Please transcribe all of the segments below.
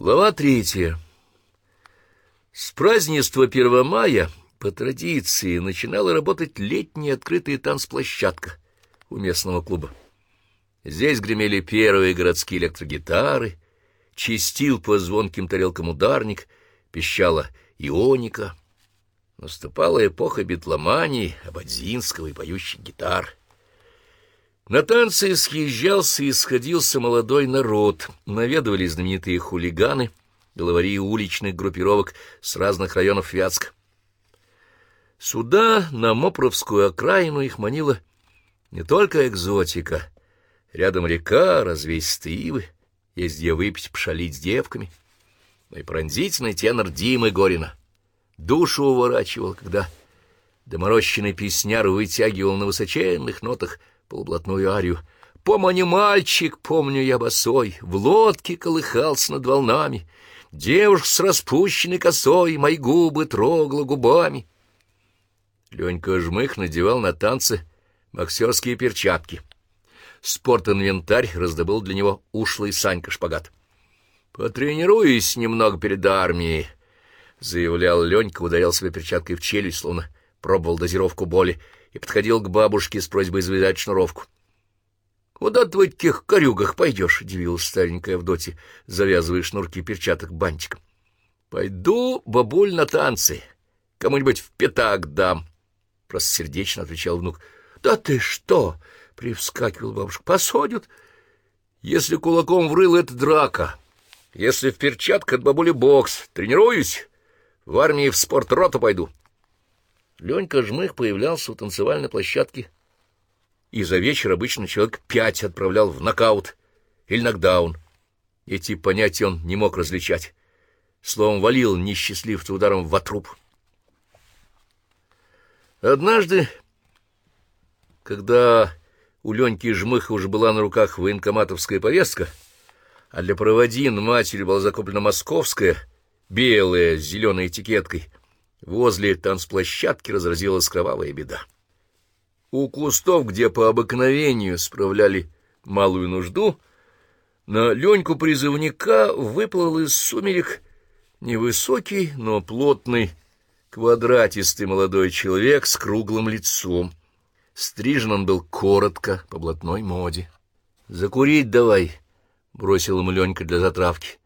Глава третья. С празднества 1 мая по традиции начинала работать летняя открытая танцплощадка у местного клуба. Здесь гремели первые городские электрогитары, чистил по звонким тарелкам ударник, пищала ионика. Наступала эпоха битломании, абадзинского и поющих гитар. На танцы съезжался и сходился молодой народ, наведывались знаменитые хулиганы, главари уличных группировок с разных районов Вятска. Сюда, на Мопровскую окраину, их манила не только экзотика. Рядом река, развесистые ивы, есть где выпить, пошалить с девками. И пронзительный тенор Димы Горина душу уворачивал, когда доморощенный песняр вытягивал на высоченных нотах полублатную арию. «Помани, мальчик, помню я босой, в лодке колыхался над волнами, девушка с распущенной косой мои губы трогала губами». Ленька Жмых надевал на танцы боксерские перчатки. Спортинвентарь раздобыл для него ушлый Санька шпагат. «Потренируюсь немного перед армией», — заявлял Ленька, ударял себе перчаткой в челюсть, словно пробовал дозировку боли, и подходил к бабушке с просьбой завязать шнуровку. — Куда ты в этих корюгах пойдешь? — удивилась старенькая Авдотья, завязывая шнурки перчаток бантиком. — Пойду, бабуль, на танцы. Кому-нибудь в пятак дам. — сердечно отвечал внук. — Да ты что? — привскакивал бабушка. — Посадят. Если кулаком врыл, это драка. Если в перчатках, от бабули бокс. Тренируюсь. В армии в спортроту пойду. Ленька Жмых появлялся у танцевальной площадки, и за вечер обычно человек пять отправлял в нокаут или нокдаун. Эти понятия он не мог различать. Словом, валил несчастливца ударом в отруб. Однажды, когда у Леньки Жмыха уже была на руках военкоматовская повестка, а для проводин матери была закуплена московская, белая, с зеленой этикеткой, возле танцплощадки разразилась кровавая беда. У кустов, где по обыкновению справляли малую нужду, на Леньку призывника выплыл из сумерек невысокий, но плотный, квадратистый молодой человек с круглым лицом. Стрижен он был коротко, по блатной моде. «Закурить давай», — бросил ему Ленька для затравки.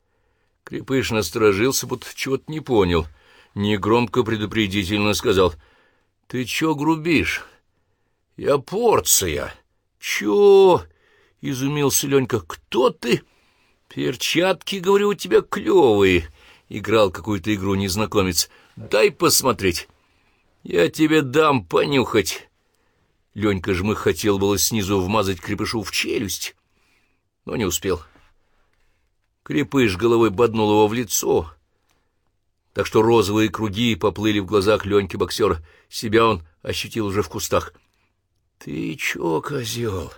Крепыш насторожился, будто чего-то не понял. Негромко предупредительно сказал. — Ты чё грубишь? — Я порция. — Чё? — изумился Ленька. — Кто ты? — Перчатки, говорю, у тебя клёвые. — играл какую-то игру незнакомец. — Дай посмотреть. — Я тебе дам понюхать. Ленька жмых хотел было снизу вмазать крепышу в челюсть, но не успел. — Крепыш головой боднул его в лицо, так что розовые круги поплыли в глазах Леньки боксера. Себя он ощутил уже в кустах. — Ты чё, козел?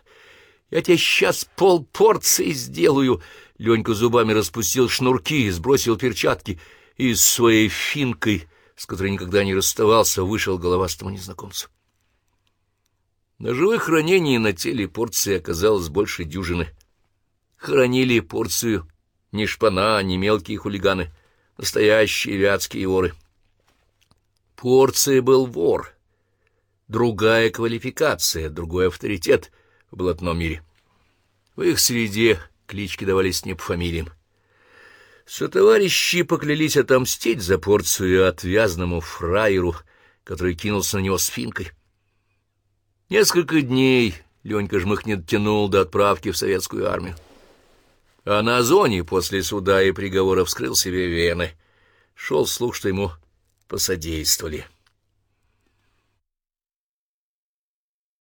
Я тебе сейчас полпорции сделаю! Ленька зубами распустил шнурки, сбросил перчатки и с своей финкой, с которой никогда не расставался, вышел головастому незнакомцу. Ножевых ранений на теле порции оказалось больше дюжины. Хранили порцию ни шпана, ни мелкие хулиганы, настоящие вятские воры. Порция был вор, другая квалификация, другой авторитет в блатном мире. В их среде клички давались не по фамилиям. Сотоварищи поклялись отомстить за порцию отвязному фраеру, который кинулся на него с финкой. Несколько дней Ленька Жмых не дотянул до отправки в советскую армию. А на зоне после суда и приговора вскрыл себе вены. Шел слух, что ему посодействовали.